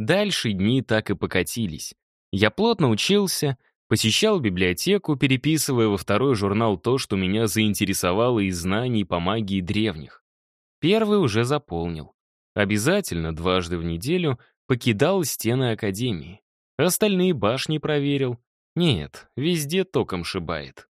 Дальше дни так и покатились. Я плотно учился, посещал библиотеку, переписывая во второй журнал то, что меня заинтересовало из знаний по магии древних. Первый уже заполнил. Обязательно дважды в неделю покидал стены Академии. Остальные башни проверил. Нет, везде током шибает.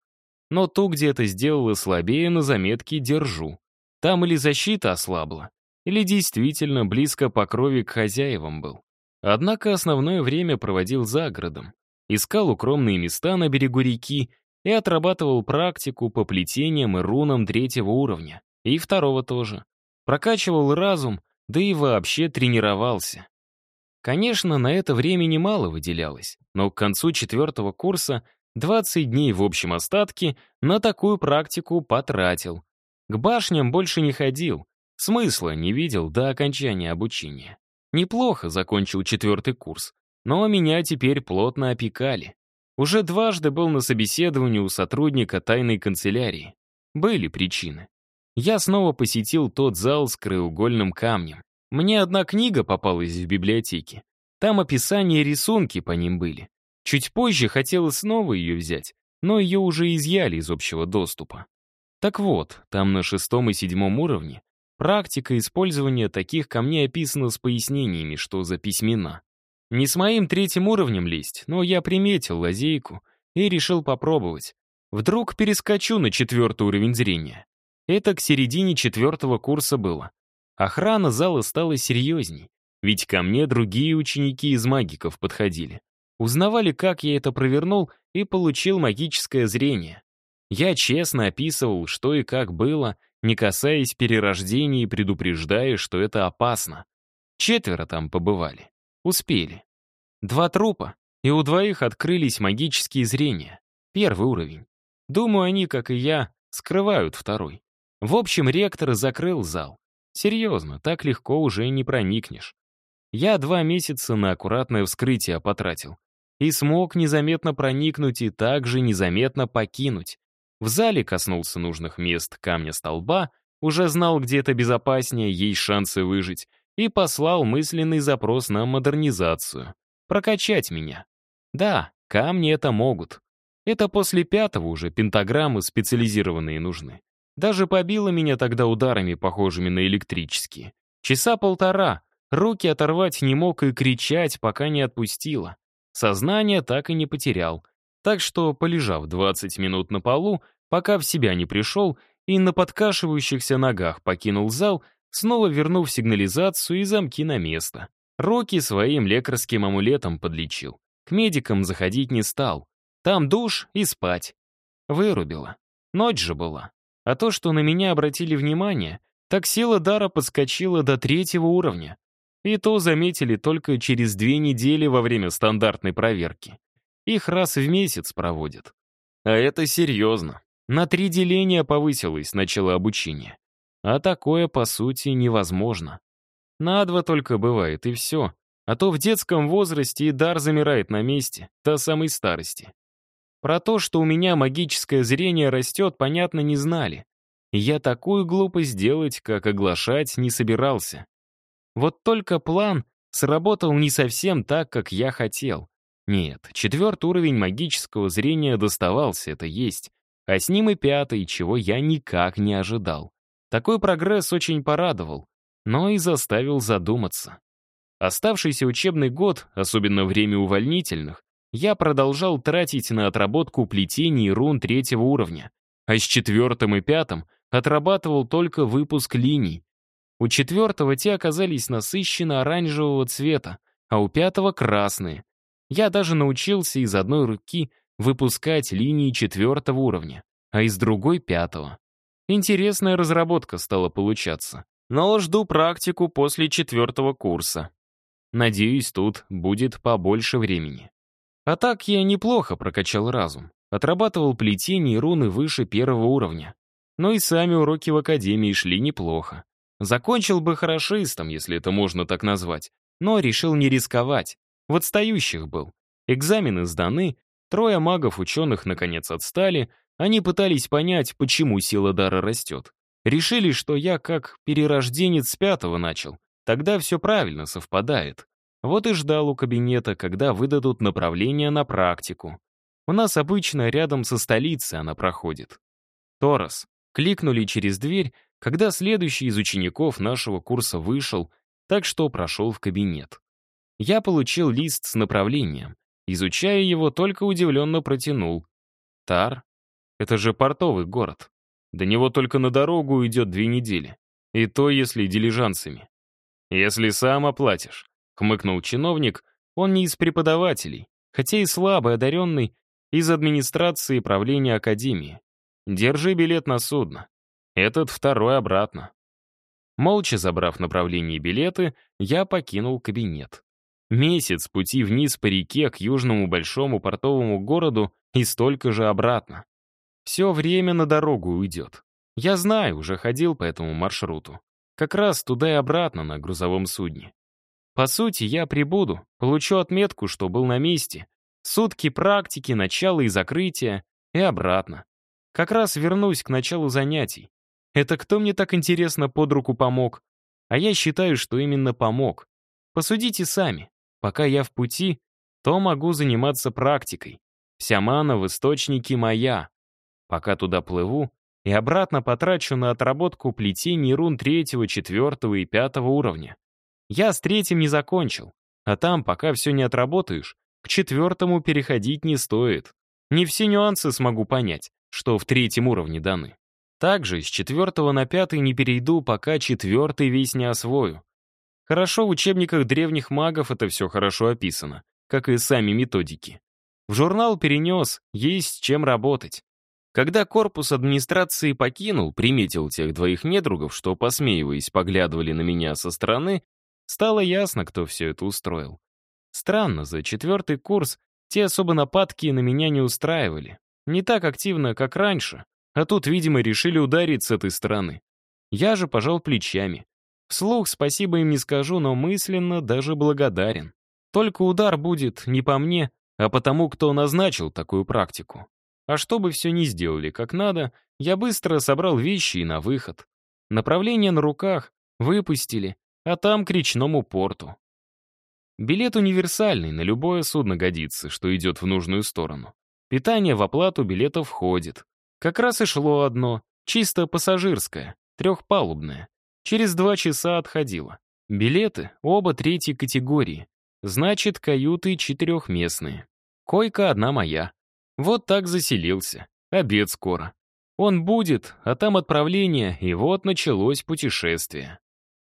Но ту, где это сделала слабее, на заметке держу. Там или защита ослабла, или действительно близко по крови к хозяевам был. Однако основное время проводил за городом, искал укромные места на берегу реки и отрабатывал практику по плетениям и рунам третьего уровня, и второго тоже. Прокачивал разум, да и вообще тренировался. Конечно, на это времени мало выделялось, но к концу четвертого курса 20 дней в общем остатке на такую практику потратил. К башням больше не ходил, смысла не видел до окончания обучения. Неплохо закончил четвертый курс, но меня теперь плотно опекали. Уже дважды был на собеседовании у сотрудника тайной канцелярии. Были причины. Я снова посетил тот зал с краеугольным камнем. Мне одна книга попалась в библиотеке. Там описание и рисунки по ним были. Чуть позже хотела снова ее взять, но ее уже изъяли из общего доступа. Так вот, там на шестом и седьмом уровне Практика использования таких камней описана с пояснениями, что за письмена. Не с моим третьим уровнем лезть, но я приметил лазейку и решил попробовать. Вдруг перескочу на четвертый уровень зрения. Это к середине четвертого курса было. Охрана зала стала серьезней, ведь ко мне другие ученики из магиков подходили. Узнавали, как я это провернул, и получил магическое зрение. Я честно описывал, что и как было, не касаясь перерождений и предупреждая, что это опасно. Четверо там побывали. Успели. Два трупа, и у двоих открылись магические зрения. Первый уровень. Думаю, они, как и я, скрывают второй. В общем, ректор закрыл зал. Серьезно, так легко уже не проникнешь. Я два месяца на аккуратное вскрытие потратил. И смог незаметно проникнуть и также незаметно покинуть. В зале коснулся нужных мест камня столба, уже знал, где это безопаснее, есть шансы выжить, и послал мысленный запрос на модернизацию. Прокачать меня. Да, камни это могут. Это после пятого уже пентаграммы специализированные нужны. Даже побило меня тогда ударами, похожими на электрические. Часа полтора, руки оторвать не мог и кричать, пока не отпустила. Сознание так и не потерял, так что, полежав 20 минут на полу, пока в себя не пришел и на подкашивающихся ногах покинул зал, снова вернув сигнализацию и замки на место. Роки своим лекарским амулетом подлечил. К медикам заходить не стал. Там душ и спать. Вырубила. Ночь же была. А то, что на меня обратили внимание, так сила дара подскочила до третьего уровня. И то заметили только через две недели во время стандартной проверки. Их раз в месяц проводят. А это серьезно. На три деления повысилось начало обучения. А такое, по сути, невозможно. На два только бывает, и все. А то в детском возрасте и дар замирает на месте, до самой старости. Про то, что у меня магическое зрение растет, понятно, не знали. я такую глупость делать, как оглашать, не собирался. Вот только план сработал не совсем так, как я хотел. Нет, четвертый уровень магического зрения доставался, это есть. А с ним и пятый, чего я никак не ожидал. Такой прогресс очень порадовал, но и заставил задуматься. Оставшийся учебный год, особенно время увольнительных, я продолжал тратить на отработку плетений рун третьего уровня, а с четвертым и пятым отрабатывал только выпуск линий. У четвертого те оказались насыщенно оранжевого цвета, а у пятого — красные. Я даже научился из одной руки выпускать линии четвертого уровня, а из другой — пятого. Интересная разработка стала получаться. Но жду практику после четвертого курса. Надеюсь, тут будет побольше времени. А так я неплохо прокачал разум. Отрабатывал плетение и руны выше первого уровня. Но и сами уроки в академии шли неплохо. Закончил бы хорошистом, если это можно так назвать, но решил не рисковать. В отстающих был. Экзамены сданы, трое магов-ученых наконец отстали, они пытались понять, почему сила дара растет. Решили, что я как перерожденец пятого начал. Тогда все правильно совпадает. Вот и ждал у кабинета, когда выдадут направление на практику. У нас обычно рядом со столицей она проходит. Торос. Кликнули через дверь, когда следующий из учеников нашего курса вышел, так что прошел в кабинет. Я получил лист с направлением. Изучая его, только удивленно протянул. Тар? Это же портовый город. До него только на дорогу идет две недели. И то, если дилижансами. Если сам оплатишь, хмыкнул чиновник, он не из преподавателей, хотя и слабый, одаренный, из администрации правления академии. Держи билет на судно. Этот второй обратно. Молча забрав направление билеты, я покинул кабинет. Месяц пути вниз по реке к южному большому портовому городу и столько же обратно. Все время на дорогу уйдет. Я знаю, уже ходил по этому маршруту. Как раз туда и обратно на грузовом судне. По сути, я прибуду, получу отметку, что был на месте. Сутки практики, начало и закрытия, и обратно. Как раз вернусь к началу занятий. Это кто мне так интересно под руку помог? А я считаю, что именно помог. Посудите сами. Пока я в пути, то могу заниматься практикой. Вся мана в источнике моя. Пока туда плыву, и обратно потрачу на отработку плетений рун третьего, четвертого и пятого уровня. Я с третьим не закончил, а там, пока все не отработаешь, к четвертому переходить не стоит. Не все нюансы смогу понять, что в третьем уровне даны. Также с четвертого на пятый не перейду, пока четвертый весь не освою. Хорошо, в учебниках древних магов это все хорошо описано, как и сами методики. В журнал перенес, есть чем работать. Когда корпус администрации покинул, приметил тех двоих недругов, что, посмеиваясь, поглядывали на меня со стороны, стало ясно, кто все это устроил. Странно, за четвертый курс те особо нападки на меня не устраивали. Не так активно, как раньше, а тут, видимо, решили ударить с этой стороны. Я же пожал плечами. Вслух спасибо им не скажу, но мысленно даже благодарен. Только удар будет не по мне, а по тому, кто назначил такую практику. А чтобы все не сделали как надо, я быстро собрал вещи и на выход. Направление на руках, выпустили, а там к речному порту. Билет универсальный, на любое судно годится, что идет в нужную сторону. Питание в оплату билета входит. Как раз и шло одно, чисто пассажирское, трехпалубное. Через два часа отходило. Билеты оба третьей категории. Значит, каюты четырехместные. Койка одна моя. Вот так заселился. Обед скоро. Он будет, а там отправление, и вот началось путешествие.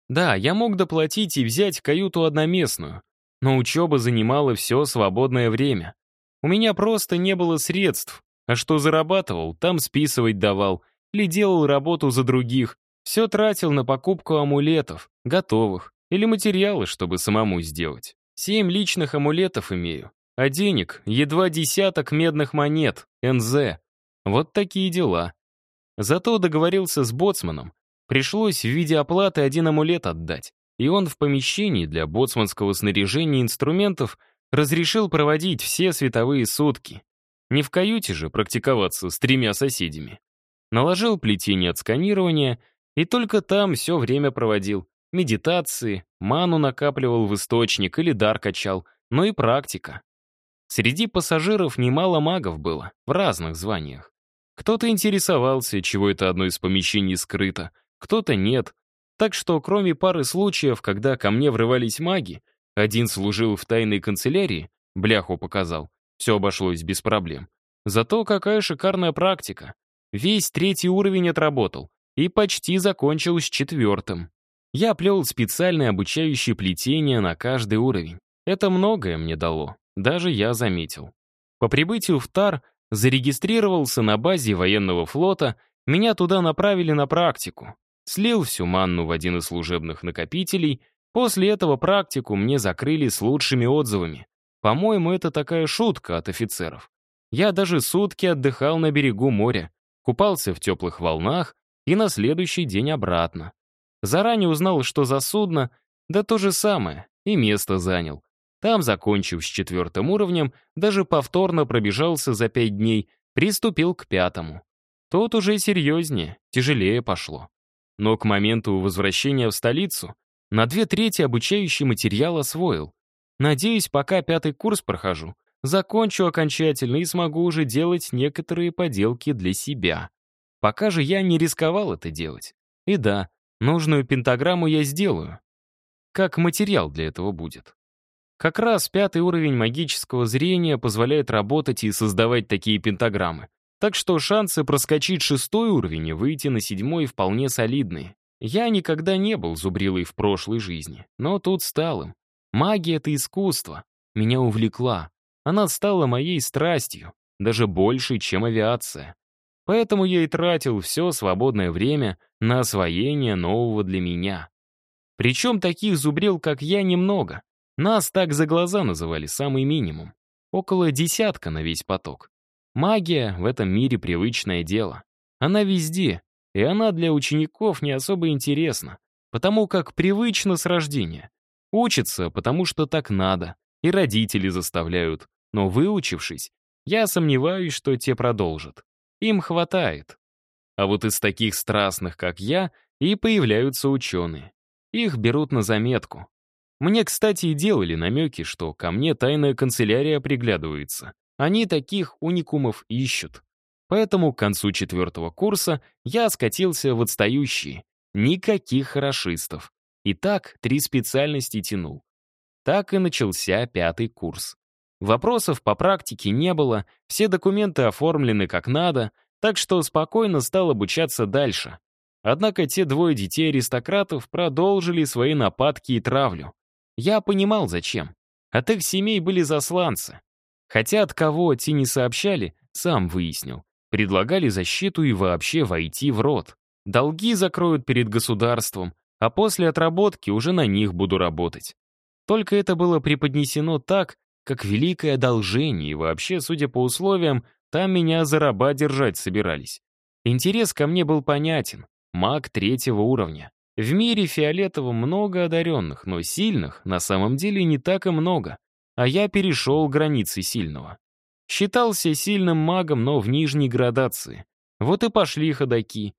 Да, я мог доплатить и взять каюту одноместную, но учеба занимала все свободное время. У меня просто не было средств, а что зарабатывал, там списывать давал, или делал работу за других, все тратил на покупку амулетов, готовых, или материалы, чтобы самому сделать. Семь личных амулетов имею, а денег едва десяток медных монет, НЗ. Вот такие дела. Зато договорился с боцманом. Пришлось в виде оплаты один амулет отдать, и он в помещении для боцманского снаряжения инструментов разрешил проводить все световые сутки. Не в каюте же практиковаться с тремя соседями. Наложил плетение от сканирования и только там все время проводил. Медитации, ману накапливал в источник или дар качал, но и практика. Среди пассажиров немало магов было, в разных званиях. Кто-то интересовался, чего это одно из помещений скрыто, кто-то нет. Так что, кроме пары случаев, когда ко мне врывались маги, один служил в тайной канцелярии, бляху показал. Все обошлось без проблем. Зато какая шикарная практика. Весь третий уровень отработал и почти закончил с четвертым. Я плел специальное обучающее плетение на каждый уровень. Это многое мне дало, даже я заметил. По прибытию в Тар зарегистрировался на базе военного флота, меня туда направили на практику. Слил всю манну в один из служебных накопителей — После этого практику мне закрыли с лучшими отзывами. По-моему, это такая шутка от офицеров. Я даже сутки отдыхал на берегу моря, купался в теплых волнах и на следующий день обратно. Заранее узнал, что за судно, да то же самое, и место занял. Там, закончив с четвертым уровнем, даже повторно пробежался за пять дней, приступил к пятому. Тот уже серьезнее, тяжелее пошло. Но к моменту возвращения в столицу на две трети обучающий материал освоил. Надеюсь, пока пятый курс прохожу, закончу окончательно и смогу уже делать некоторые поделки для себя. Пока же я не рисковал это делать. И да, нужную пентаграмму я сделаю. Как материал для этого будет. Как раз пятый уровень магического зрения позволяет работать и создавать такие пентаграммы. Так что шансы проскочить шестой уровень и выйти на седьмой вполне солидные. Я никогда не был зубрилой в прошлой жизни, но тут стал им. Магия — это искусство. Меня увлекла. Она стала моей страстью, даже большей, чем авиация. Поэтому я и тратил все свободное время на освоение нового для меня. Причем таких зубрил, как я, немного. Нас так за глаза называли самый минимум. Около десятка на весь поток. Магия в этом мире привычное дело. Она везде, и она для учеников не особо интересна, потому как привычно с рождения. Учатся, потому что так надо, и родители заставляют. Но выучившись, я сомневаюсь, что те продолжат. Им хватает. А вот из таких страстных, как я, и появляются ученые. Их берут на заметку. Мне, кстати, и делали намеки, что ко мне тайная канцелярия приглядывается. Они таких уникумов ищут. Поэтому к концу четвертого курса я скатился в отстающие. Никаких хорошистов. И так три специальности тянул. Так и начался пятый курс. Вопросов по практике не было, все документы оформлены как надо, так что спокойно стал обучаться дальше. Однако те двое детей аристократов продолжили свои нападки и травлю. Я понимал, зачем. От их семей были засланцы. Хотя от кого те не сообщали, сам выяснил. Предлагали защиту и вообще войти в рот. Долги закроют перед государством, а после отработки уже на них буду работать. Только это было преподнесено так, как великое одолжение, и вообще, судя по условиям, там меня за раба держать собирались. Интерес ко мне был понятен. Маг третьего уровня. В мире фиолетовом много одаренных, но сильных на самом деле не так и много а я перешел границы сильного. Считался сильным магом, но в нижней градации. Вот и пошли ходаки.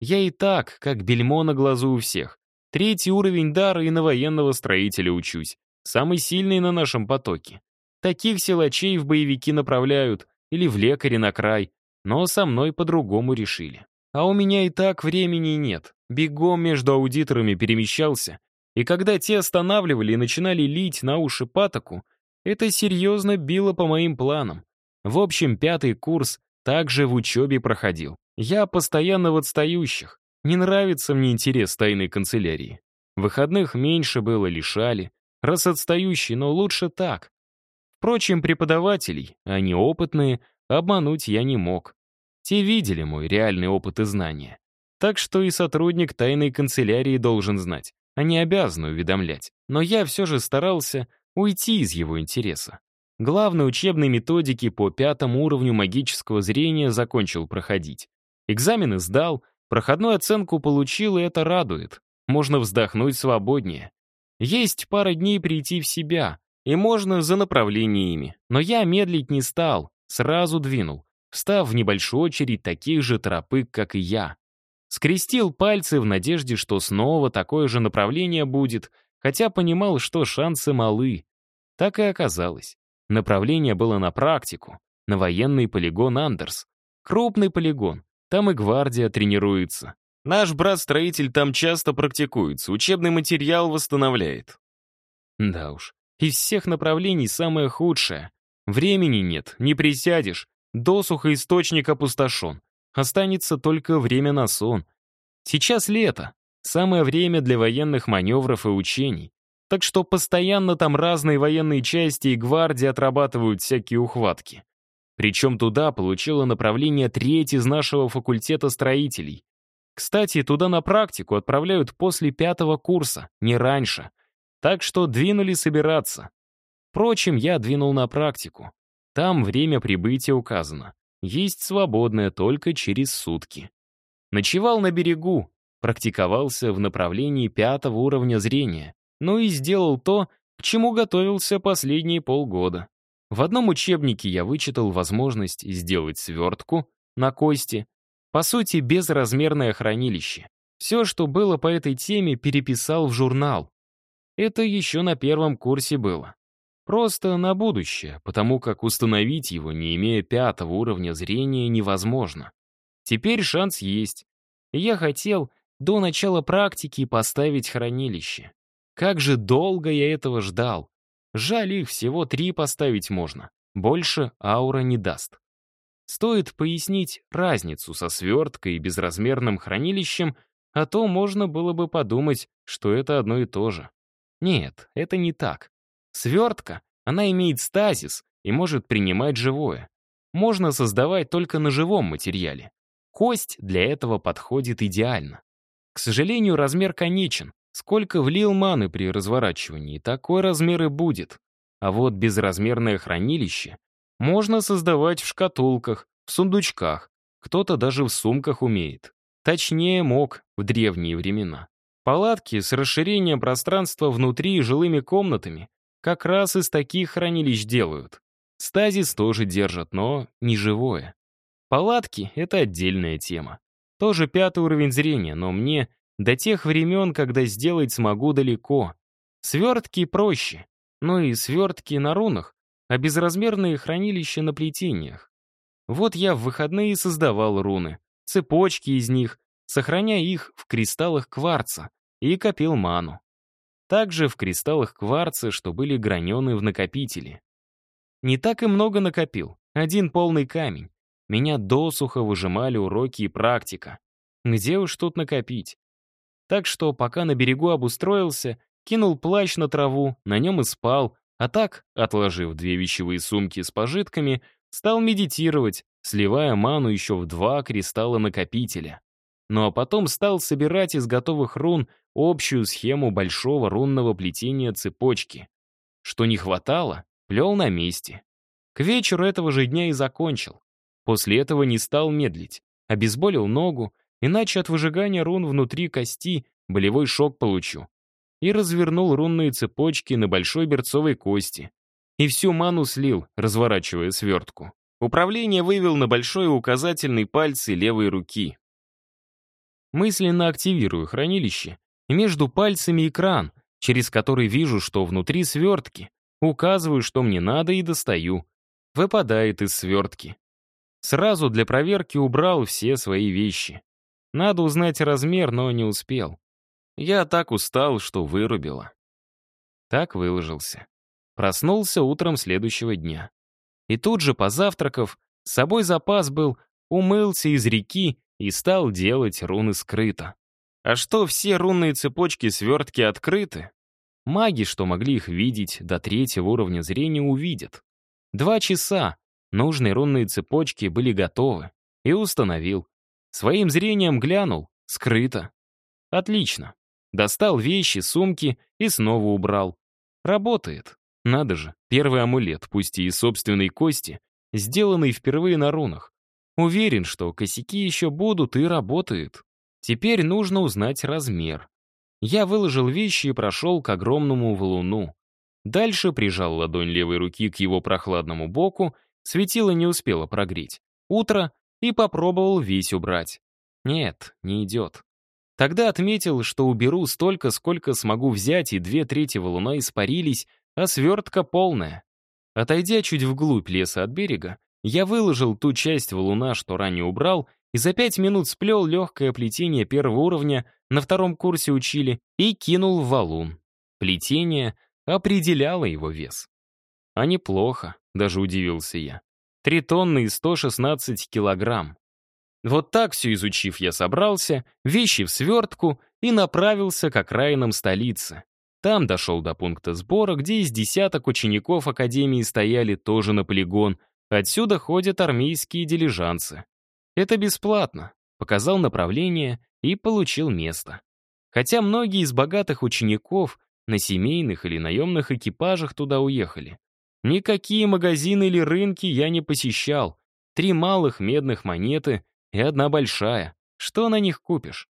Я и так, как бельмо на глазу у всех. Третий уровень дара и на военного строителя учусь. Самый сильный на нашем потоке. Таких силачей в боевики направляют, или в лекаре на край. Но со мной по-другому решили. А у меня и так времени нет. Бегом между аудиторами перемещался. И когда те останавливали и начинали лить на уши патоку, это серьезно било по моим планам. В общем, пятый курс также в учебе проходил. Я постоянно в отстающих. Не нравится мне интерес тайной канцелярии. Выходных меньше было, лишали. Раз отстающий, но лучше так. Впрочем, преподавателей, они опытные, обмануть я не мог. Те видели мой реальный опыт и знания. Так что и сотрудник тайной канцелярии должен знать, а не обязан уведомлять. Но я все же старался уйти из его интереса. Главной учебной методики по пятому уровню магического зрения закончил проходить. Экзамены сдал, проходную оценку получил, и это радует. Можно вздохнуть свободнее. Есть пара дней прийти в себя, и можно за направлениями. Но я медлить не стал, сразу двинул, встав в небольшую очередь таких же тропы, как и я. Скрестил пальцы в надежде, что снова такое же направление будет, хотя понимал, что шансы малы. Так и оказалось. Направление было на практику, на военный полигон Андерс. Крупный полигон, там и гвардия тренируется. Наш брат-строитель там часто практикуется, учебный материал восстановляет. Да уж, из всех направлений самое худшее. Времени нет, не присядешь, досуха источник опустошен. Останется только время на сон. Сейчас лето, самое время для военных маневров и учений. Так что постоянно там разные военные части и гвардии отрабатывают всякие ухватки. Причем туда получило направление треть из нашего факультета строителей. Кстати, туда на практику отправляют после пятого курса, не раньше. Так что двинули собираться. Впрочем, я двинул на практику. Там время прибытия указано. Есть свободное только через сутки. Ночевал на берегу, практиковался в направлении пятого уровня зрения но и сделал то, к чему готовился последние полгода. В одном учебнике я вычитал возможность сделать свертку на кости, по сути, безразмерное хранилище. Все, что было по этой теме, переписал в журнал. Это еще на первом курсе было. Просто на будущее, потому как установить его, не имея пятого уровня зрения, невозможно. Теперь шанс есть. Я хотел до начала практики поставить хранилище. Как же долго я этого ждал. Жаль, их всего три поставить можно. Больше аура не даст. Стоит пояснить разницу со сверткой и безразмерным хранилищем, а то можно было бы подумать, что это одно и то же. Нет, это не так. Свертка, она имеет стазис и может принимать живое. Можно создавать только на живом материале. Кость для этого подходит идеально. К сожалению, размер конечен. Сколько влил маны при разворачивании, такой размер и будет. А вот безразмерное хранилище можно создавать в шкатулках, в сундучках, кто-то даже в сумках умеет. Точнее, мог в древние времена. Палатки с расширением пространства внутри и жилыми комнатами как раз из таких хранилищ делают. Стазис тоже держат, но не живое. Палатки — это отдельная тема. Тоже пятый уровень зрения, но мне до тех времен, когда сделать смогу далеко. Свертки проще, но и свертки на рунах, а безразмерные хранилища на плетениях. Вот я в выходные создавал руны, цепочки из них, сохраняя их в кристаллах кварца, и копил ману. Также в кристаллах кварца, что были гранены в накопителе. Не так и много накопил, один полный камень. Меня досуха выжимали уроки и практика. Где уж тут накопить? Так что пока на берегу обустроился, кинул плащ на траву, на нем и спал, а так, отложив две вещевые сумки с пожитками, стал медитировать, сливая ману еще в два кристалла накопителя. Ну а потом стал собирать из готовых рун общую схему большого рунного плетения цепочки. Что не хватало, плел на месте. К вечеру этого же дня и закончил. После этого не стал медлить, обезболил ногу, иначе от выжигания рун внутри кости болевой шок получу. И развернул рунные цепочки на большой берцовой кости. И всю ману слил, разворачивая свертку. Управление вывел на большой указательный пальцы левой руки. Мысленно активирую хранилище, между пальцами экран, через который вижу, что внутри свертки. Указываю, что мне надо, и достаю. Выпадает из свертки. Сразу для проверки убрал все свои вещи. Надо узнать размер, но не успел. Я так устал, что вырубила. Так выложился. Проснулся утром следующего дня. И тут же, позавтракав, с собой запас был, умылся из реки и стал делать руны скрыто. А что все рунные цепочки свертки открыты? Маги, что могли их видеть до третьего уровня зрения, увидят. Два часа нужные рунные цепочки были готовы. И установил. Своим зрением глянул, скрыто. Отлично. Достал вещи, сумки и снова убрал. Работает. Надо же, первый амулет, пусть и из собственной кости, сделанный впервые на рунах. Уверен, что косяки еще будут и работают. Теперь нужно узнать размер. Я выложил вещи и прошел к огромному валуну. Дальше прижал ладонь левой руки к его прохладному боку, светило не успело прогреть. Утро, и попробовал весь убрать. Нет, не идет. Тогда отметил, что уберу столько, сколько смогу взять, и две трети валуна испарились, а свертка полная. Отойдя чуть вглубь леса от берега, я выложил ту часть валуна, что ранее убрал, и за пять минут сплел легкое плетение первого уровня, на втором курсе учили, и кинул в валун. Плетение определяло его вес. А неплохо, даже удивился я. Три тонны и 116 килограмм. Вот так все изучив, я собрался, вещи в свертку и направился к окраинам столицы. Там дошел до пункта сбора, где из десяток учеников Академии стояли тоже на полигон, Отсюда ходят армейские дилижансы. Это бесплатно. Показал направление и получил место. Хотя многие из богатых учеников на семейных или наемных экипажах туда уехали. Никакие магазины или рынки я не посещал. Три малых медных монеты и одна большая. Что на них купишь?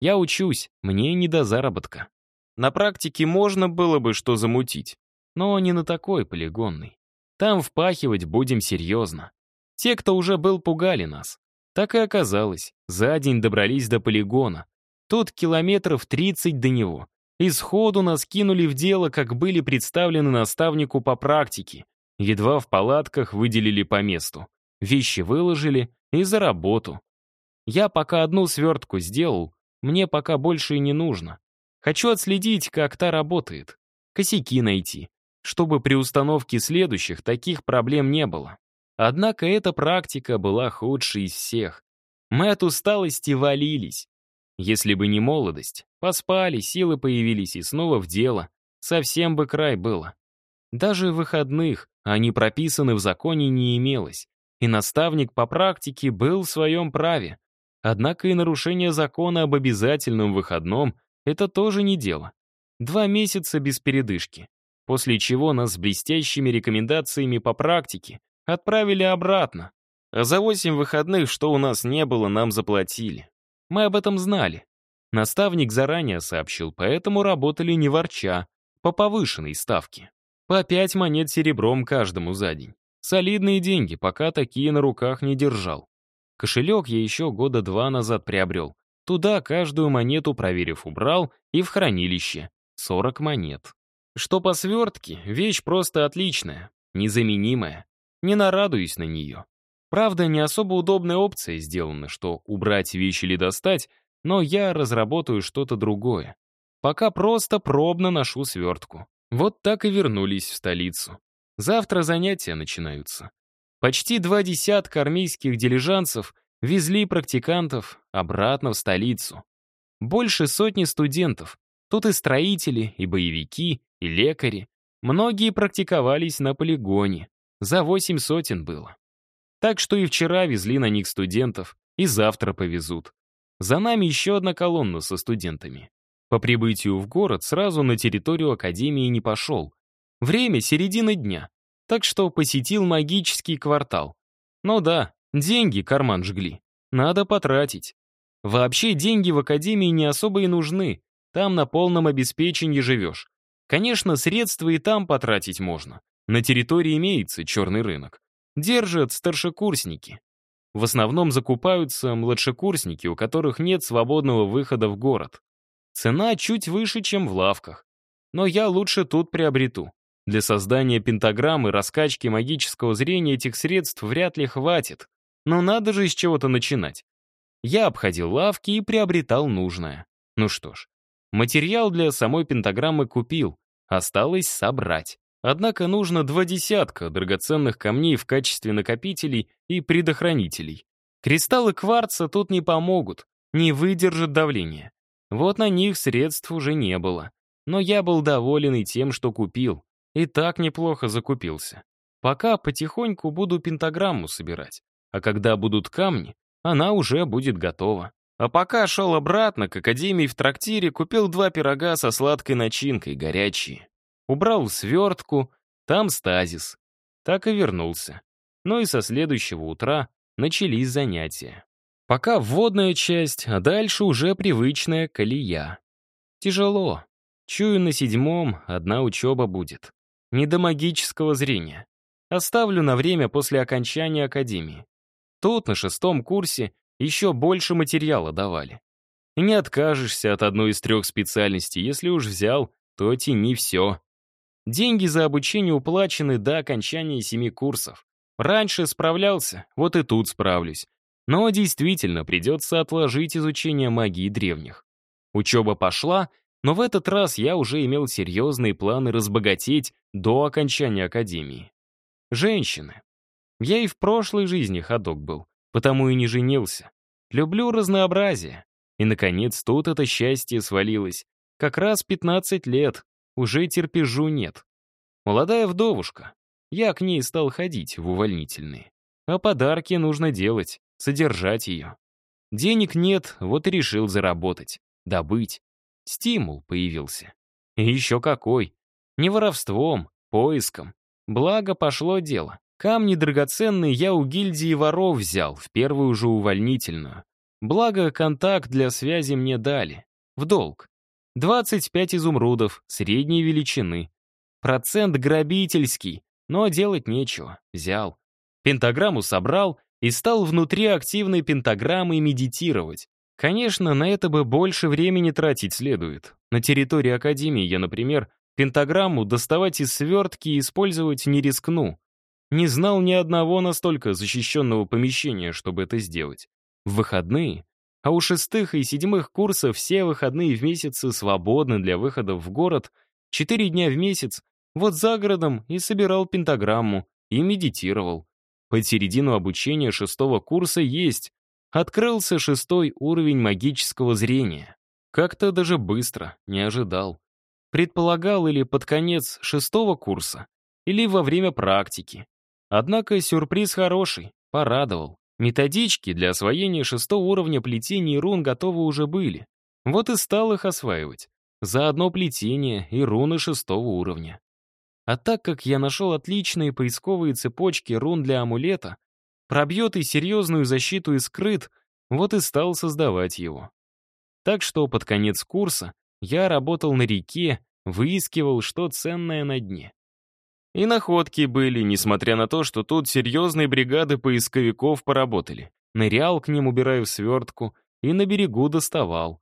Я учусь, мне не до заработка. На практике можно было бы что замутить, но не на такой полигонный. Там впахивать будем серьезно. Те, кто уже был, пугали нас. Так и оказалось. За день добрались до полигона. Тут километров 30 до него. И сходу нас кинули в дело, как были представлены наставнику по практике. Едва в палатках выделили по месту. Вещи выложили и за работу. Я пока одну свертку сделал, мне пока больше и не нужно. Хочу отследить, как та работает. Косяки найти, чтобы при установке следующих таких проблем не было. Однако эта практика была худшей из всех. Мы от усталости валились. Если бы не молодость, поспали, силы появились и снова в дело. Совсем бы край было. Даже выходных, они прописаны в законе, не имелось. И наставник по практике был в своем праве. Однако и нарушение закона об обязательном выходном — это тоже не дело. Два месяца без передышки. После чего нас с блестящими рекомендациями по практике отправили обратно. А за восемь выходных, что у нас не было, нам заплатили. Мы об этом знали. Наставник заранее сообщил, поэтому работали не ворча, по повышенной ставке. По пять монет серебром каждому за день. Солидные деньги, пока такие на руках не держал. Кошелек я еще года два назад приобрел. Туда каждую монету, проверив, убрал и в хранилище. 40 монет. Что по свертке, вещь просто отличная, незаменимая. Не нарадуюсь на нее. Правда, не особо удобная опция сделана, что убрать вещь или достать, но я разработаю что-то другое. Пока просто пробно ношу свертку. Вот так и вернулись в столицу. Завтра занятия начинаются. Почти два десятка армейских дилижансов везли практикантов обратно в столицу. Больше сотни студентов. Тут и строители, и боевики, и лекари. Многие практиковались на полигоне. За восемь сотен было. Так что и вчера везли на них студентов, и завтра повезут. За нами еще одна колонна со студентами. По прибытию в город сразу на территорию Академии не пошел. Время середина дня, так что посетил магический квартал. Ну да, деньги карман жгли. Надо потратить. Вообще деньги в Академии не особо и нужны. Там на полном обеспечении живешь. Конечно, средства и там потратить можно. На территории имеется черный рынок. Держат старшекурсники. В основном закупаются младшекурсники, у которых нет свободного выхода в город. Цена чуть выше, чем в лавках. Но я лучше тут приобрету. Для создания пентаграммы раскачки магического зрения этих средств вряд ли хватит. Но надо же с чего-то начинать. Я обходил лавки и приобретал нужное. Ну что ж, материал для самой пентаграммы купил. Осталось собрать. Однако нужно два десятка драгоценных камней в качестве накопителей и предохранителей. Кристаллы кварца тут не помогут, не выдержат давления. Вот на них средств уже не было. Но я был доволен и тем, что купил. И так неплохо закупился. Пока потихоньку буду пентаграмму собирать. А когда будут камни, она уже будет готова. А пока шел обратно к академии в трактире, купил два пирога со сладкой начинкой, горячие. Убрал свертку, там стазис. Так и вернулся. Ну и со следующего утра начались занятия. Пока вводная часть, а дальше уже привычная колея. Тяжело. Чую, на седьмом одна учеба будет. Не до магического зрения. Оставлю на время после окончания академии. Тут, на шестом курсе, еще больше материала давали. Не откажешься от одной из трех специальностей. Если уж взял, то тяни все. Деньги за обучение уплачены до окончания семи курсов. Раньше справлялся, вот и тут справлюсь. Но действительно придется отложить изучение магии древних. Учеба пошла, но в этот раз я уже имел серьезные планы разбогатеть до окончания академии. Женщины. Я и в прошлой жизни ходок был, потому и не женился. Люблю разнообразие. И, наконец, тут это счастье свалилось. Как раз 15 лет, уже терпежу нет. Молодая вдовушка. Я к ней стал ходить в увольнительные. А подарки нужно делать содержать ее. Денег нет, вот и решил заработать, добыть. Стимул появился. И еще какой. Не воровством, поиском. Благо пошло дело. Камни драгоценные я у гильдии воров взял, в первую же увольнительную. Благо, контакт для связи мне дали. В долг. 25 изумрудов, средней величины. Процент грабительский, но делать нечего. Взял. Пентаграмму собрал и стал внутри активной пентаграммы медитировать. Конечно, на это бы больше времени тратить следует. На территории Академии я, например, пентаграмму доставать из свертки и использовать не рискну. Не знал ни одного настолько защищенного помещения, чтобы это сделать. В выходные, а у шестых и седьмых курсов все выходные в месяцы свободны для выхода в город, четыре дня в месяц, вот за городом и собирал пентаграмму, и медитировал. Под середину обучения шестого курса есть. Открылся шестой уровень магического зрения. Как-то даже быстро, не ожидал. Предполагал или под конец шестого курса, или во время практики. Однако сюрприз хороший, порадовал. Методички для освоения шестого уровня плетений рун готовы уже были. Вот и стал их осваивать. Заодно плетение и руны шестого уровня. А так как я нашел отличные поисковые цепочки рун для амулета, пробьет и серьезную защиту и скрыт, вот и стал создавать его. Так что под конец курса я работал на реке, выискивал, что ценное на дне. И находки были, несмотря на то, что тут серьезные бригады поисковиков поработали. Нырял к ним, убирая в свертку, и на берегу доставал.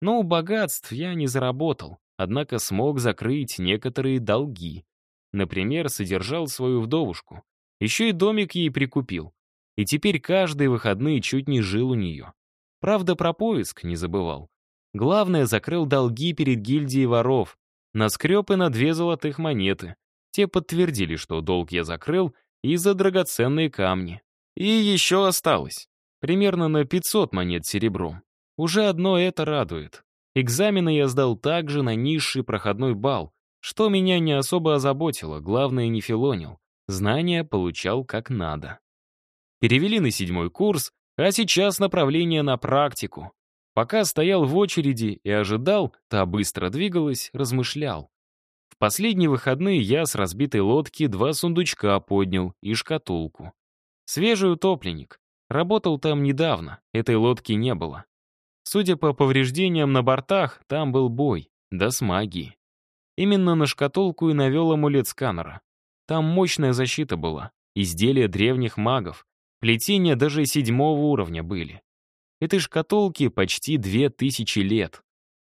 Но богатств я не заработал, однако смог закрыть некоторые долги. Например, содержал свою вдовушку. Еще и домик ей прикупил. И теперь каждые выходные чуть не жил у нее. Правда, про поиск не забывал. Главное, закрыл долги перед гильдией воров. Наскреб и на две золотых монеты. Те подтвердили, что долг я закрыл, и за драгоценные камни. И еще осталось. Примерно на 500 монет серебром. Уже одно это радует. Экзамены я сдал также на низший проходной балл, что меня не особо озаботило, главное, не филонил. Знания получал как надо. Перевели на седьмой курс, а сейчас направление на практику. Пока стоял в очереди и ожидал, та быстро двигалась, размышлял. Последние выходные я с разбитой лодки два сундучка поднял и шкатулку. Свежий утопленник. Работал там недавно, этой лодки не было. Судя по повреждениям на бортах, там был бой, да с магией. Именно на шкатулку и навел амулет сканера. Там мощная защита была, изделия древних магов, плетения даже седьмого уровня были. Этой шкатулке почти две тысячи лет.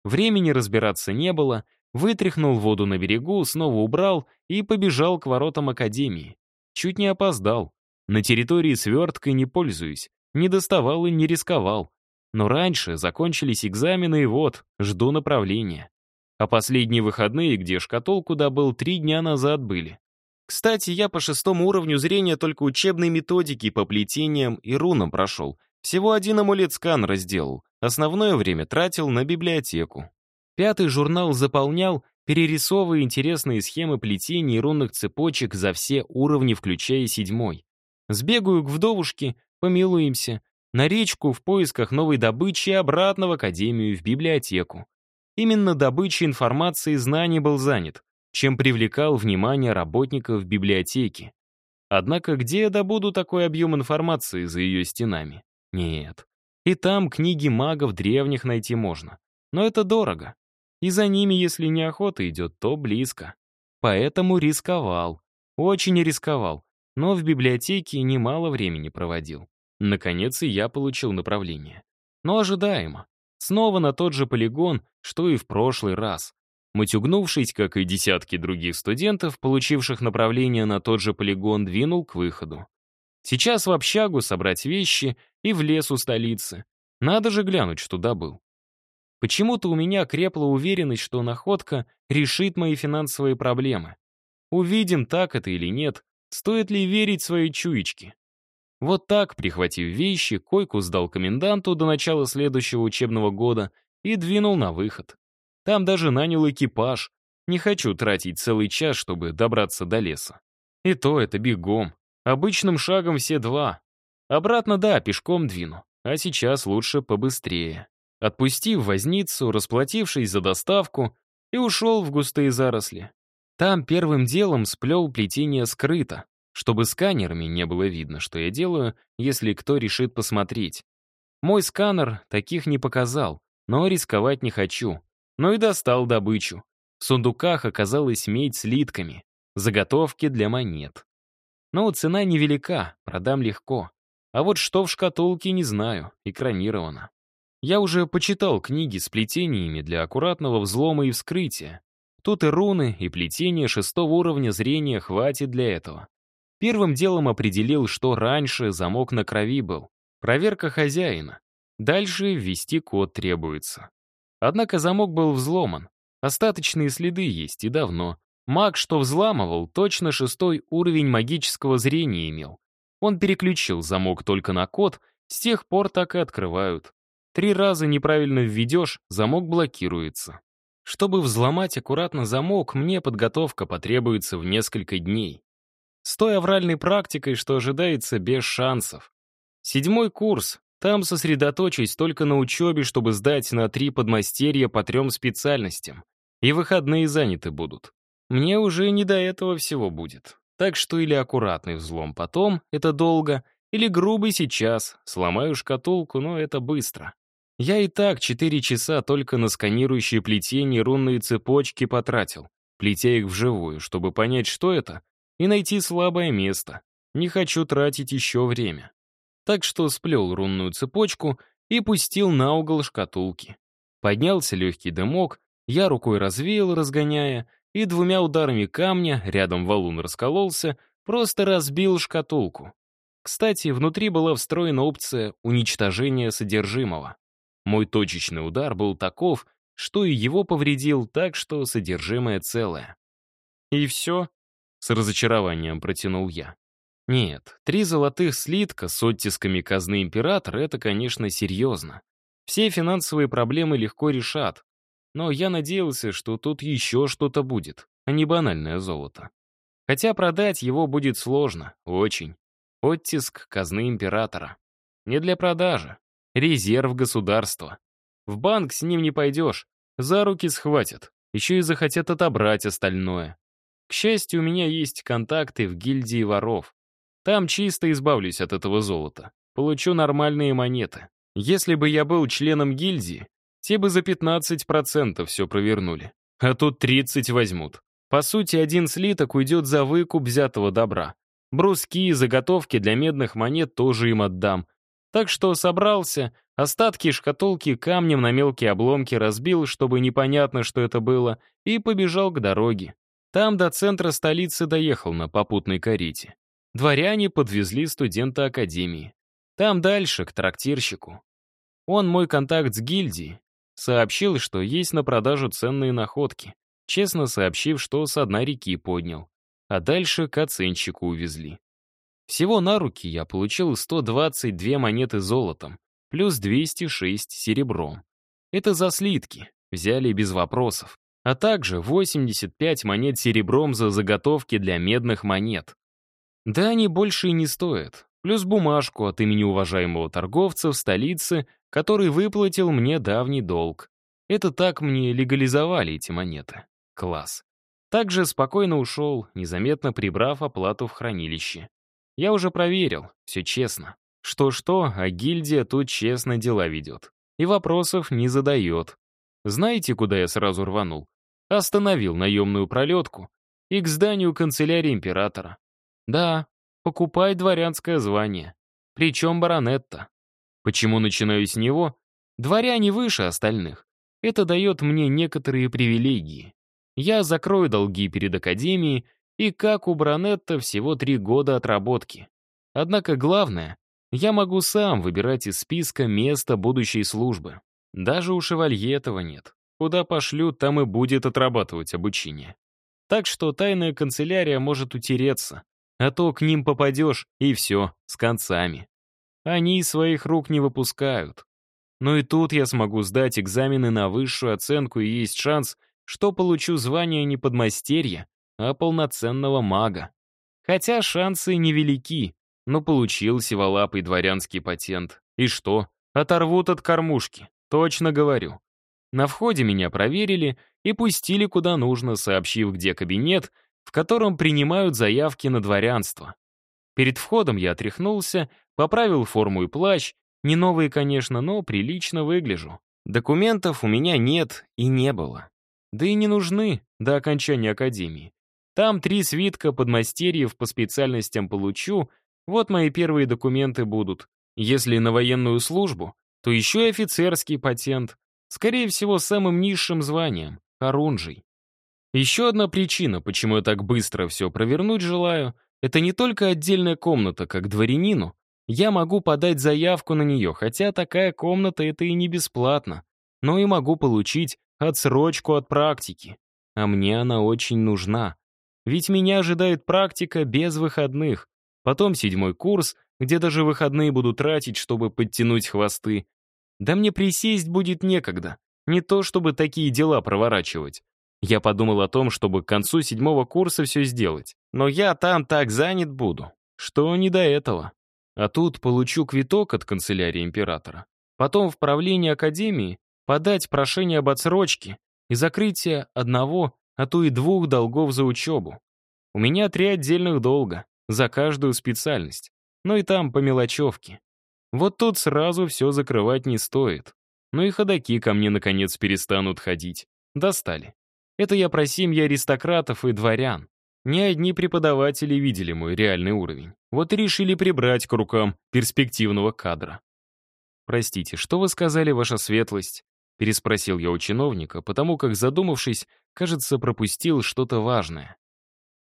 Времени разбираться не было, вытряхнул воду на берегу, снова убрал и побежал к воротам Академии. Чуть не опоздал. На территории сверткой не пользуюсь, не доставал и не рисковал. Но раньше закончились экзамены и вот, жду направления. А последние выходные, где шкатулку добыл, три дня назад были. Кстати, я по шестому уровню зрения только учебной методики по плетениям и рунам прошел. Всего один амулет-сканер сделал. Основное время тратил на библиотеку. Пятый журнал заполнял, перерисовывая интересные схемы плетений и рунных цепочек за все уровни, включая седьмой. Сбегаю к вдовушке, помилуемся, на речку в поисках новой добычи и обратно в академию, в библиотеку. Именно добычей информации и знаний был занят, чем привлекал внимание работников библиотеки. Однако где я добуду такой объем информации за ее стенами? Нет. И там книги магов древних найти можно. Но это дорого. И за ними, если не охота идет, то близко. Поэтому рисковал. Очень рисковал. Но в библиотеке немало времени проводил. Наконец и я получил направление. Но ожидаемо. Снова на тот же полигон, что и в прошлый раз. Матюгнувшись, как и десятки других студентов, получивших направление на тот же полигон, двинул к выходу. Сейчас в общагу собрать вещи и в лес у столицы. Надо же глянуть, что добыл. Почему-то у меня крепла уверенность, что находка решит мои финансовые проблемы. Увидим, так это или нет, стоит ли верить своей чуечке. Вот так, прихватив вещи, койку сдал коменданту до начала следующего учебного года и двинул на выход. Там даже нанял экипаж. Не хочу тратить целый час, чтобы добраться до леса. И то это бегом. Обычным шагом все два. Обратно, да, пешком двину. А сейчас лучше побыстрее. Отпустив возницу, расплатившись за доставку, и ушел в густые заросли. Там первым делом сплел плетение скрыто, чтобы сканерами не было видно, что я делаю, если кто решит посмотреть. Мой сканер таких не показал, но рисковать не хочу. Но и достал добычу. В сундуках оказалась медь с литками, заготовки для монет. Но цена невелика, продам легко. А вот что в шкатулке, не знаю, экранировано. Я уже почитал книги с плетениями для аккуратного взлома и вскрытия. Тут и руны, и плетения шестого уровня зрения хватит для этого. Первым делом определил, что раньше замок на крови был. Проверка хозяина. Дальше ввести код требуется. Однако замок был взломан. Остаточные следы есть и давно. Маг, что взламывал, точно шестой уровень магического зрения имел. Он переключил замок только на код, с тех пор так и открывают. Три раза неправильно введешь, замок блокируется. Чтобы взломать аккуратно замок, мне подготовка потребуется в несколько дней. С той авральной практикой, что ожидается без шансов. Седьмой курс. Там сосредоточусь только на учебе, чтобы сдать на три подмастерья по трем специальностям. И выходные заняты будут. Мне уже не до этого всего будет. Так что или аккуратный взлом потом, это долго, или грубый сейчас, сломаю шкатулку, но это быстро. Я и так четыре часа только на сканирующие плетение рунные цепочки потратил, плетя их вживую, чтобы понять, что это, и найти слабое место. Не хочу тратить еще время. Так что сплел рунную цепочку и пустил на угол шкатулки. Поднялся легкий дымок, я рукой развеял, разгоняя, и двумя ударами камня, рядом валун раскололся, просто разбил шкатулку. Кстати, внутри была встроена опция уничтожения содержимого. Мой точечный удар был таков, что и его повредил так, что содержимое целое. «И все?» — с разочарованием протянул я. Нет, три золотых слитка с оттисками казны императора — это, конечно, серьезно. Все финансовые проблемы легко решат, но я надеялся, что тут еще что-то будет, а не банальное золото. Хотя продать его будет сложно, очень. Оттиск казны императора. Не для продажи. Резерв государства. В банк с ним не пойдешь, за руки схватят, еще и захотят отобрать остальное. К счастью, у меня есть контакты в гильдии воров. Там чисто избавлюсь от этого золота. Получу нормальные монеты. Если бы я был членом гильдии, те бы за 15% все провернули. А тут 30 возьмут. По сути, один слиток уйдет за выкуп взятого добра. Бруски и заготовки для медных монет тоже им отдам. Так что собрался, остатки шкатулки камнем на мелкие обломки разбил, чтобы непонятно, что это было, и побежал к дороге. Там до центра столицы доехал на попутной карете. Дворяне подвезли студента академии. Там дальше, к трактирщику. Он мой контакт с гильдией, Сообщил, что есть на продажу ценные находки, честно сообщив, что с одной реки поднял. А дальше к оценщику увезли. Всего на руки я получил 122 монеты золотом, плюс 206 серебром. Это за слитки, взяли без вопросов. А также 85 монет серебром за заготовки для медных монет. Да они больше и не стоят. Плюс бумажку от имени уважаемого торговца в столице который выплатил мне давний долг. Это так мне легализовали эти монеты. Класс. Также спокойно ушел, незаметно прибрав оплату в хранилище. Я уже проверил, все честно. Что-что, а гильдия тут честно дела ведет. И вопросов не задает. Знаете, куда я сразу рванул? Остановил наемную пролетку и к зданию канцелярии императора. Да, покупай дворянское звание. Причем баронетта. Почему начинаю с него? Дворяне выше остальных. Это дает мне некоторые привилегии. Я закрою долги перед Академией, и как у Бронетта всего три года отработки. Однако главное, я могу сам выбирать из списка место будущей службы. Даже у шевалье этого нет. Куда пошлют, там и будет отрабатывать обучение. Так что тайная канцелярия может утереться, а то к ним попадешь, и все, с концами. Они своих рук не выпускают. Но и тут я смогу сдать экзамены на высшую оценку, и есть шанс, что получу звание не подмастерья, а полноценного мага. Хотя шансы невелики, но получил сиволапый дворянский патент. И что? Оторвут от кормушки. Точно говорю. На входе меня проверили и пустили куда нужно, сообщив, где кабинет, в котором принимают заявки на дворянство. Перед входом я отряхнулся, поправил форму и плащ, не новые, конечно, но прилично выгляжу. Документов у меня нет и не было. Да и не нужны до окончания академии. Там три свитка подмастерьев по специальностям получу, вот мои первые документы будут. Если на военную службу, то еще и офицерский патент, скорее всего, самым низшим званием — Харунжий. Еще одна причина, почему я так быстро все провернуть желаю, это не только отдельная комната, как дворянину, я могу подать заявку на нее, хотя такая комната — это и не бесплатно, но и могу получить отсрочку от практики. А мне она очень нужна. Ведь меня ожидает практика без выходных, потом седьмой курс, где даже выходные буду тратить, чтобы подтянуть хвосты. Да мне присесть будет некогда, не то чтобы такие дела проворачивать. Я подумал о том, чтобы к концу седьмого курса все сделать. Но я там так занят буду, что не до этого. А тут получу квиток от канцелярии императора. Потом в правление академии подать прошение об отсрочке и закрытие одного, а то и двух долгов за учебу. У меня три отдельных долга, за каждую специальность. Но и там по мелочевке. Вот тут сразу все закрывать не стоит. Ну и ходаки ко мне, наконец, перестанут ходить. Достали. Это я про семьи аристократов и дворян. Не одни преподаватели видели мой реальный уровень. Вот и решили прибрать к рукам перспективного кадра. «Простите, что вы сказали, ваша светлость?» Переспросил я у чиновника, потому как, задумавшись, кажется, пропустил что-то важное.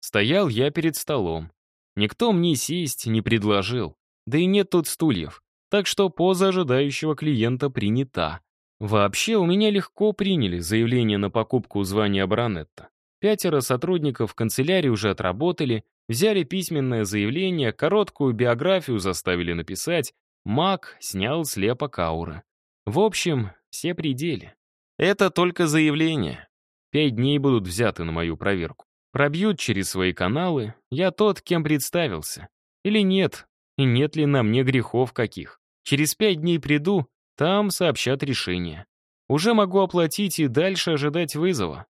Стоял я перед столом. Никто мне сесть не предложил. Да и нет тут стульев. Так что поза ожидающего клиента принята. Вообще, у меня легко приняли заявление на покупку звания баронетта. Пятеро сотрудников канцелярии уже отработали, взяли письменное заявление, короткую биографию заставили написать, маг снял слепок ауры. В общем, все пределы. Это только заявление. Пять дней будут взяты на мою проверку. Пробьют через свои каналы, я тот, кем представился. Или нет, и нет ли на мне грехов каких. Через пять дней приду, там сообщат решение. Уже могу оплатить и дальше ожидать вызова.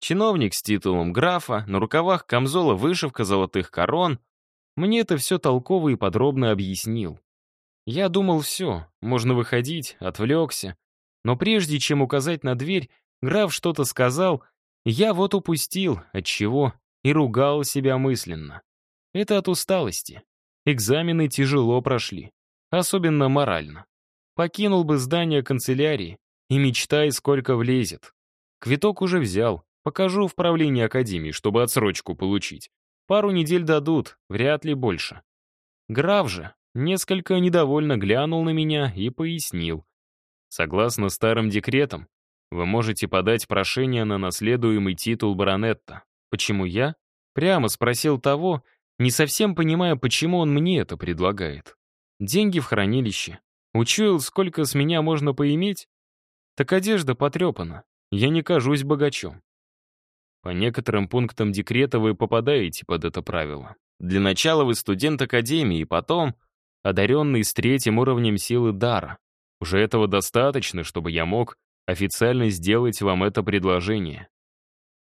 Чиновник с титулом графа, на рукавах камзола вышивка золотых корон. Мне это все толково и подробно объяснил. Я думал, все, можно выходить, отвлекся. Но прежде чем указать на дверь, граф что-то сказал, я вот упустил, от чего и ругал себя мысленно. Это от усталости. Экзамены тяжело прошли, особенно морально. Покинул бы здание канцелярии и мечтай, сколько влезет. Квиток уже взял, покажу в правлении академии, чтобы отсрочку получить. Пару недель дадут, вряд ли больше. Граф же несколько недовольно глянул на меня и пояснил. Согласно старым декретам, вы можете подать прошение на наследуемый титул баронетта. Почему я? Прямо спросил того, не совсем понимая, почему он мне это предлагает. Деньги в хранилище, Учуял, сколько с меня можно поиметь? Так одежда потрепана. Я не кажусь богачом. По некоторым пунктам декрета вы попадаете под это правило. Для начала вы студент академии, потом одаренный с третьим уровнем силы дара. Уже этого достаточно, чтобы я мог официально сделать вам это предложение.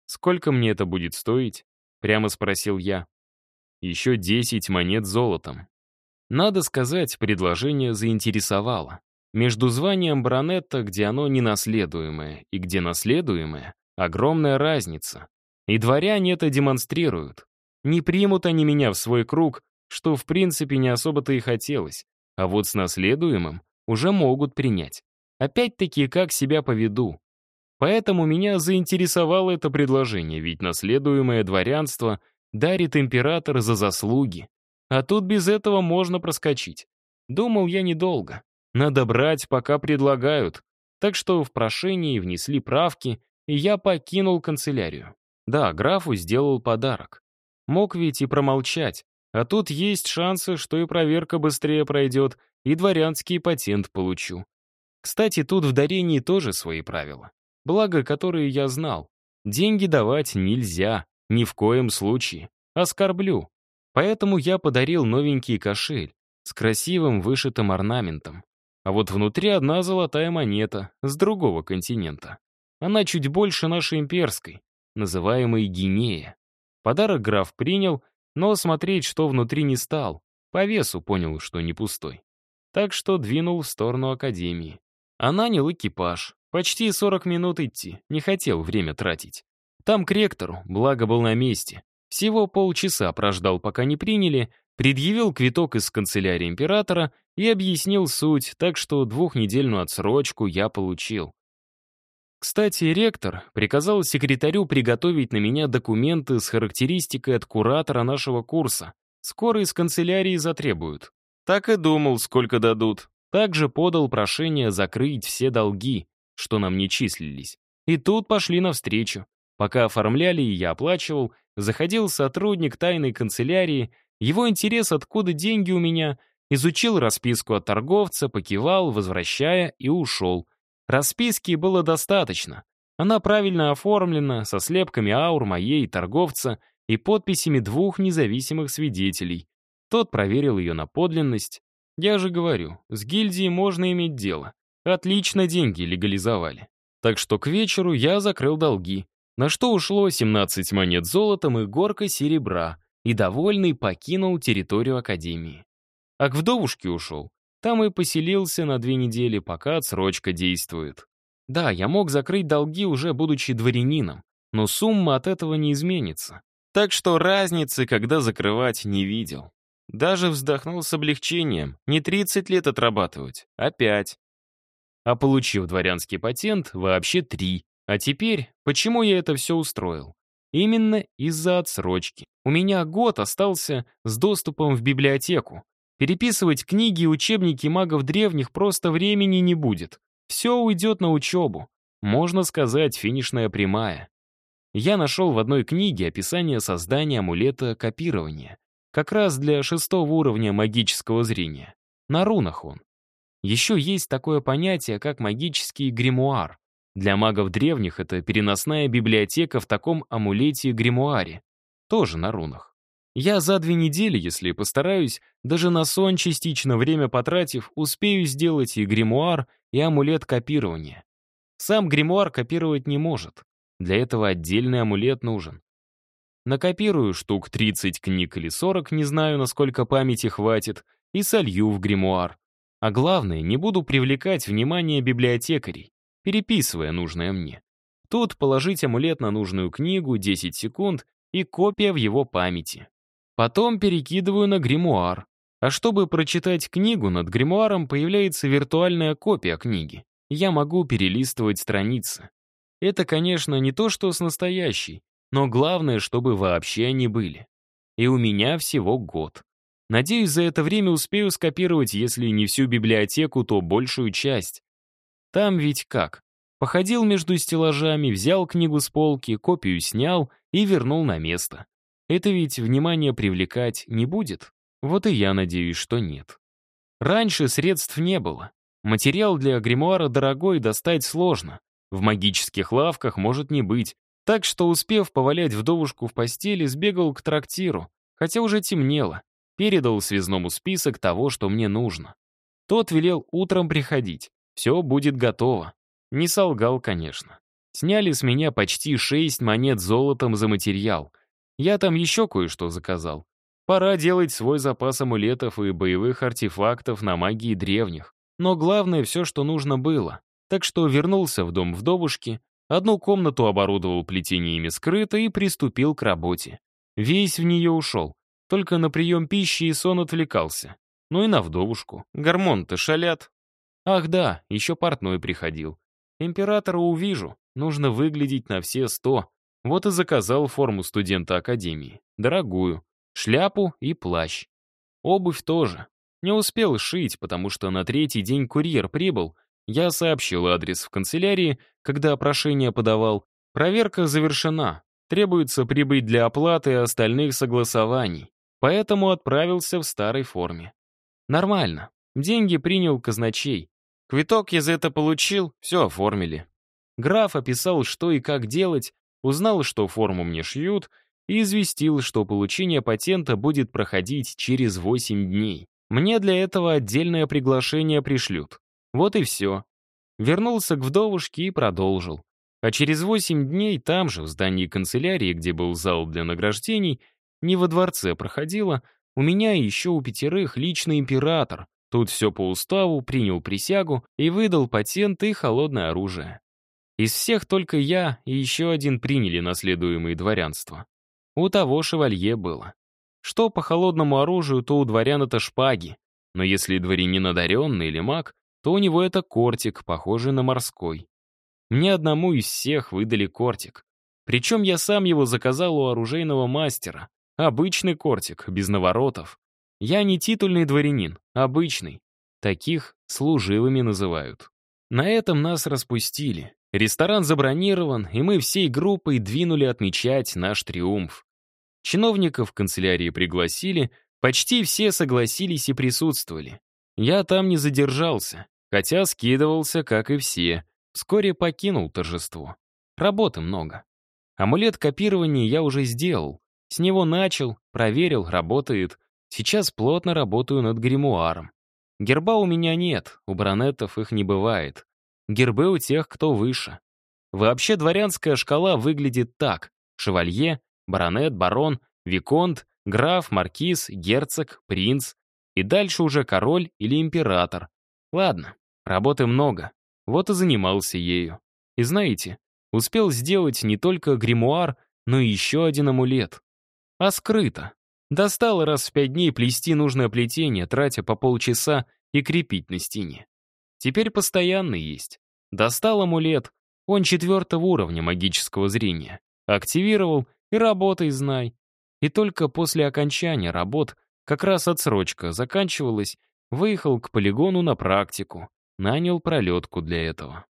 «Сколько мне это будет стоить?» — прямо спросил я. «Еще десять монет золотом. Надо сказать, предложение заинтересовало. Между званием баронетта, где оно ненаследуемое, и где наследуемое, огромная разница. И дворяне это демонстрируют. Не примут они меня в свой круг, что в принципе не особо-то и хотелось. А вот с наследуемым уже могут принять. Опять-таки, как себя поведу. Поэтому меня заинтересовало это предложение, ведь наследуемое дворянство дарит император за заслуги. А тут без этого можно проскочить. Думал я недолго. Надо брать, пока предлагают. Так что в прошении внесли правки, и я покинул канцелярию. Да, графу сделал подарок. Мог ведь и промолчать. А тут есть шансы, что и проверка быстрее пройдет, и дворянский патент получу. Кстати, тут в дарении тоже свои правила. Благо, которые я знал. Деньги давать нельзя, ни в коем случае. Оскорблю. Поэтому я подарил новенький кошель с красивым вышитым орнаментом. А вот внутри одна золотая монета с другого континента. Она чуть больше нашей имперской, называемой Гинея. Подарок граф принял, но смотреть, что внутри, не стал. По весу понял, что не пустой. Так что двинул в сторону академии. А нанял экипаж. Почти 40 минут идти, не хотел время тратить. Там к ректору, благо был на месте. Всего полчаса прождал, пока не приняли, предъявил квиток из канцелярии императора и объяснил суть, так что двухнедельную отсрочку я получил. Кстати, ректор приказал секретарю приготовить на меня документы с характеристикой от куратора нашего курса. Скоро из канцелярии затребуют. Так и думал, сколько дадут. Также подал прошение закрыть все долги, что нам не числились. И тут пошли навстречу. Пока оформляли и я оплачивал, заходил сотрудник тайной канцелярии, его интерес, откуда деньги у меня, изучил расписку от торговца, покивал, возвращая, и ушел. Расписки было достаточно. Она правильно оформлена, со слепками аур моей торговца и подписями двух независимых свидетелей. Тот проверил ее на подлинность. Я же говорю, с гильдией можно иметь дело. Отлично деньги легализовали. Так что к вечеру я закрыл долги, на что ушло 17 монет золотом и горка серебра, и довольный покинул территорию Академии. А к вдовушке ушел. Там и поселился на две недели, пока отсрочка действует. Да, я мог закрыть долги, уже будучи дворянином, но сумма от этого не изменится. Так что разницы, когда закрывать, не видел. Даже вздохнул с облегчением. Не 30 лет отрабатывать, а 5. А получив дворянский патент, вообще 3. А теперь, почему я это все устроил? Именно из-за отсрочки. У меня год остался с доступом в библиотеку. Переписывать книги и учебники магов древних просто времени не будет. Все уйдет на учебу. Можно сказать, финишная прямая. Я нашел в одной книге описание создания амулета копирования. Как раз для шестого уровня магического зрения. На рунах он. Еще есть такое понятие, как магический гримуар. Для магов древних это переносная библиотека в таком амулете-гримуаре. Тоже на рунах. Я за две недели, если постараюсь, даже на сон частично время потратив, успею сделать и гримуар, и амулет копирования. Сам гримуар копировать не может. Для этого отдельный амулет нужен. Накопирую штук 30 книг или 40, не знаю, насколько памяти хватит, и солью в гримуар. А главное, не буду привлекать внимание библиотекарей переписывая нужное мне. Тут положить амулет на нужную книгу 10 секунд и копия в его памяти. Потом перекидываю на гримуар. А чтобы прочитать книгу, над гримуаром появляется виртуальная копия книги. Я могу перелистывать страницы. Это, конечно, не то, что с настоящей, но главное, чтобы вообще они были. И у меня всего год. Надеюсь, за это время успею скопировать, если не всю библиотеку, то большую часть. Там ведь как? Походил между стеллажами, взял книгу с полки, копию снял и вернул на место. Это ведь внимание привлекать не будет? Вот и я надеюсь, что нет. Раньше средств не было. Материал для гримуара дорогой, достать сложно. В магических лавках может не быть. Так что, успев повалять вдовушку в постели, сбегал к трактиру, хотя уже темнело. Передал связному список того, что мне нужно. Тот велел утром приходить. Все будет готово. Не солгал, конечно. Сняли с меня почти шесть монет золотом за материал. Я там еще кое-что заказал. Пора делать свой запас амулетов и боевых артефактов на магии древних. Но главное все, что нужно было. Так что вернулся в дом вдовушки, одну комнату оборудовал плетениями скрыто и приступил к работе. Весь в нее ушел. Только на прием пищи и сон отвлекался. Ну и на вдовушку. Гормон-то шалят, Ах да, еще портной приходил. Императора увижу, нужно выглядеть на все сто. Вот и заказал форму студента академии. Дорогую. Шляпу и плащ. Обувь тоже. Не успел шить, потому что на третий день курьер прибыл. Я сообщил адрес в канцелярии, когда прошение подавал. Проверка завершена. Требуется прибыть для оплаты остальных согласований. Поэтому отправился в старой форме. Нормально. Деньги принял казначей. Квиток я за это получил, все оформили. Граф описал, что и как делать, узнал, что форму мне шьют, и известил, что получение патента будет проходить через 8 дней. Мне для этого отдельное приглашение пришлют. Вот и все. Вернулся к вдовушке и продолжил. А через 8 дней там же, в здании канцелярии, где был зал для награждений, не во дворце проходило, у меня и еще у пятерых личный император, Тут все по уставу, принял присягу и выдал патент и холодное оружие. Из всех только я и еще один приняли наследуемые дворянство. У того шевалье было. Что по холодному оружию, то у дворян это шпаги. Но если дворянин одаренный или маг, то у него это кортик, похожий на морской. Мне одному из всех выдали кортик. Причем я сам его заказал у оружейного мастера. Обычный кортик, без наворотов. Я не титульный дворянин, обычный. Таких служивыми называют. На этом нас распустили. Ресторан забронирован, и мы всей группой двинули отмечать наш триумф. Чиновников в канцелярии пригласили, почти все согласились и присутствовали. Я там не задержался, хотя скидывался, как и все. Вскоре покинул торжество. Работы много. Амулет копирования я уже сделал. С него начал, проверил, работает. Сейчас плотно работаю над гримуаром. Герба у меня нет, у баронетов их не бывает. Гербы у тех, кто выше. Вообще дворянская шкала выглядит так. Шевалье, баронет, барон, виконт, граф, маркиз, герцог, принц. И дальше уже король или император. Ладно, работы много. Вот и занимался ею. И знаете, успел сделать не только гримуар, но и еще один амулет. А скрыто. Достал раз в пять дней плести нужное плетение, тратя по полчаса и крепить на стене. Теперь постоянно есть. Достал амулет, он четвертого уровня магического зрения. Активировал и работай, знай. И только после окончания работ, как раз отсрочка заканчивалась, выехал к полигону на практику, нанял пролетку для этого.